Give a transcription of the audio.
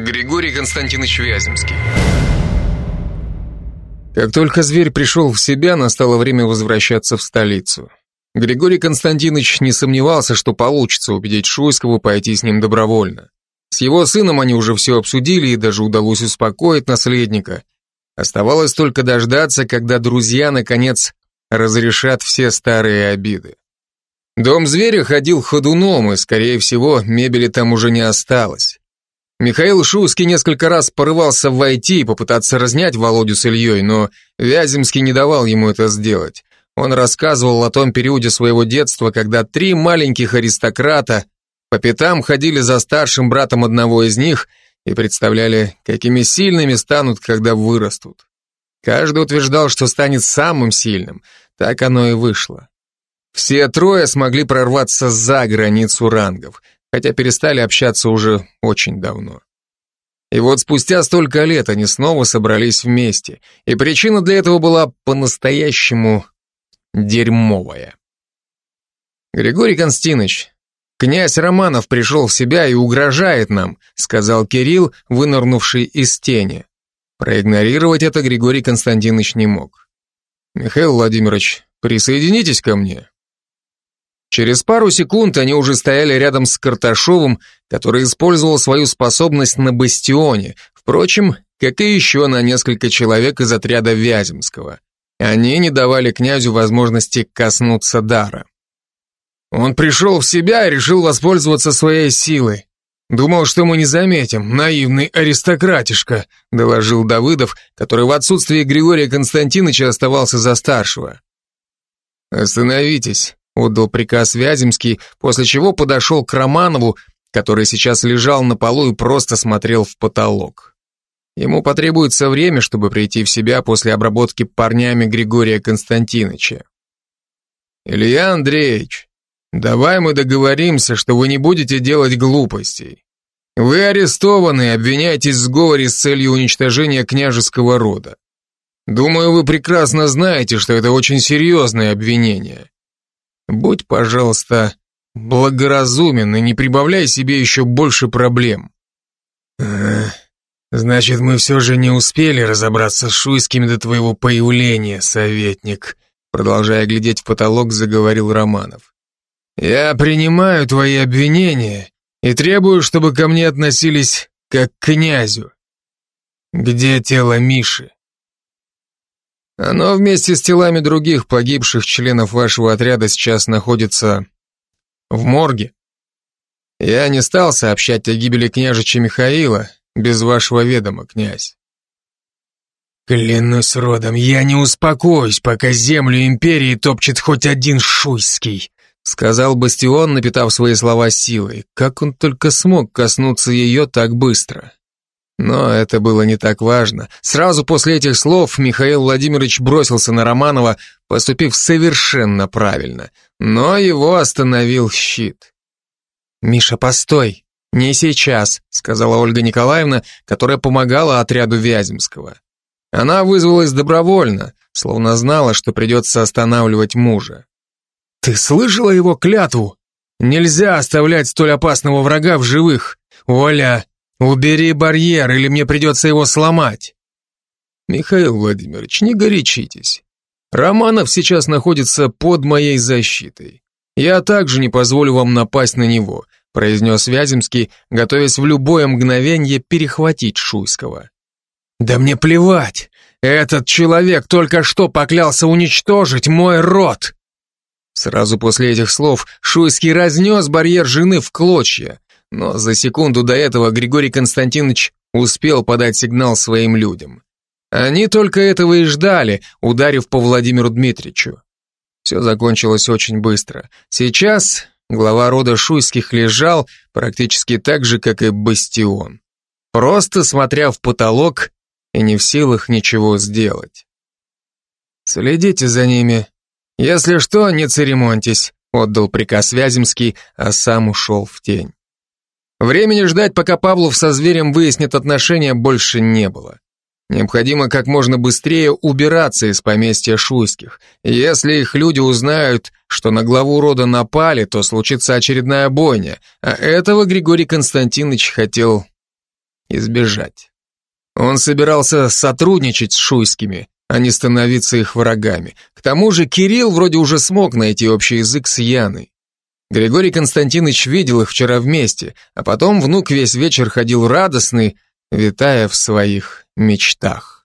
Григорий Константинович Вяземский. Как только зверь пришел в себя, настало время возвращаться в столицу. Григорий Константинович не сомневался, что получится убедить Шуйского пойти с ним добровольно. С его сыном они уже все обсудили и даже удалось успокоить наследника. Оставалось только дождаться, когда друзья, наконец, разрешат все старые обиды. Дом зверя ходил ходуном, и, скорее всего, мебели там уже не осталось. Михаил Шуйский несколько раз порывался войти и попытаться разнять Володю с Ильей, но Вяземский не давал ему это сделать. Он рассказывал о том периоде своего детства, когда три маленьких аристократа по пятам ходили за старшим братом одного из них и представляли, какими сильными станут, когда вырастут. Каждый утверждал, что станет самым сильным. Так оно и вышло. Все трое смогли прорваться за границу рангов – хотя перестали общаться уже очень давно. И вот спустя столько лет они снова собрались вместе, и причина для этого была по-настоящему дерьмовая. Григорий Константинович, князь Романов пришел в себя и угрожает нам, сказал Кирилл, вынырнувший из тени. Проигнорировать это Григорий Константинович не мог. Михаил Владимирович, присоединитесь ко мне. Через пару секунд они уже стояли рядом с Карташовым, который использовал свою способность на бастионе, впрочем, как и еще на несколько человек из отряда Вяземского. Они не давали князю возможности коснуться дара. Он пришел в себя и решил воспользоваться своей силой. Думал, что мы не заметим, наивный аристократишка, доложил Давыдов, который в отсутствие Григория Константиновича оставался за старшего. Остановитесь, Отдал приказ Вяземский, после чего подошел к Романову, который сейчас лежал на полу и просто смотрел в потолок. Ему потребуется время, чтобы прийти в себя после обработки парнями Григория Константиновича. «Илья Андреевич, давай мы договоримся, что вы не будете делать глупостей. Вы арестованы и обвиняетесь в сговоре с целью уничтожения княжеского рода. Думаю, вы прекрасно знаете, что это очень серьезное обвинение. Будь, пожалуйста, благоразумен и не прибавляй себе еще больше проблем. значит, мы все же не успели разобраться с Шуйским до твоего появления, советник, продолжая глядеть в потолок, заговорил Романов. Я принимаю твои обвинения и требую, чтобы ко мне относились как к князю. Где тело Миши? Оно вместе с телами других погибших членов вашего отряда сейчас находится в морге. Я не стал сообщать о гибели княжича Михаила без вашего ведома, князь. Клянусь родом, я не успокоюсь, пока землю империи топчет хоть один шуйский, сказал Бастион, напитав свои слова силой. Как он только смог коснуться ее так быстро. Но это было не так важно. Сразу после этих слов Михаил Владимирович бросился на Романова, поступив совершенно правильно. Но его остановил щит. «Миша, постой! Не сейчас», — сказала Ольга Николаевна, которая помогала отряду Вяземского. Она вызвалась добровольно, словно знала, что придется останавливать мужа. «Ты слышала его клятву? Нельзя оставлять столь опасного врага в живых. Оля, «Убери барьер, или мне придется его сломать!» «Михаил Владимирович, не горячитесь. Романов сейчас находится под моей защитой. Я также не позволю вам напасть на него», произнес Вяземский, готовясь в любое мгновение перехватить Шуйского. «Да мне плевать! Этот человек только что поклялся уничтожить мой род!» Сразу после этих слов Шуйский разнес барьер жены в клочья, но за секунду до этого Григорий Константинович успел подать сигнал своим людям. Они только этого и ждали, ударив по Владимиру Дмитриевичу. Все закончилось очень быстро. Сейчас глава рода Шуйских лежал практически так же, как и Бастион. Просто смотря в потолок и не в силах ничего сделать. «Следите за ними. Если что, не церемоньтесь», отдал приказ Вяземский, а сам ушел в тень. Времени ждать, пока Павлов со зверем выяснит отношения, больше не было. Необходимо как можно быстрее убираться из поместья Шуйских. Если их люди узнают, что на главу рода напали, то случится очередная бойня, а этого Григорий Константинович хотел избежать. Он собирался сотрудничать с шуйскими, а не становиться их врагами. К тому же Кирилл вроде уже смог найти общий язык с Яной. Григорий Константинович видел их вчера вместе, а потом внук весь вечер ходил радостный, витая в своих мечтах.